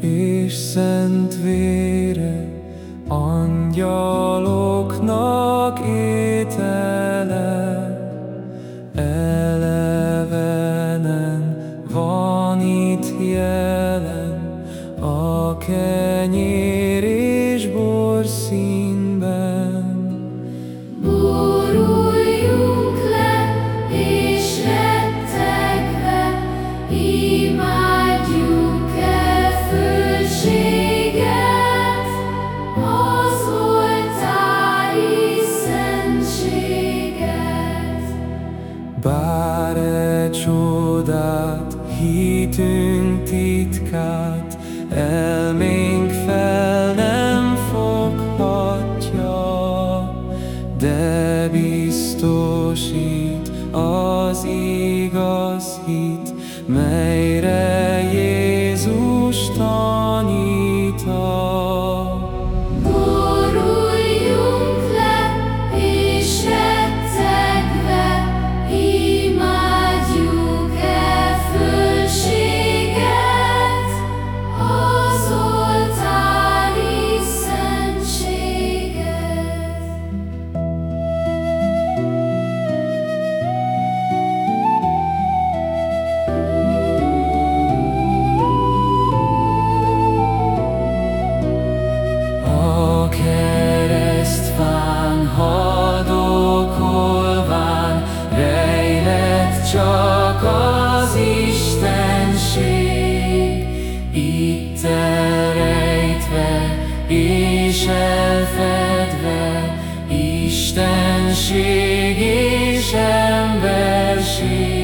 és szent vére, angyaloknak étele. Elevenen van itt jelen a kenyér és bor színben. Boruljunk le, és rettegve imádjuk-e Bár egy csodát, hitünk titkát, elménk fel nem foghatja, de biztosít az igaz hit, melyre Jézus tanítja. csak az Istenség, itt elrejtve és elfedve, Istenség és emberség.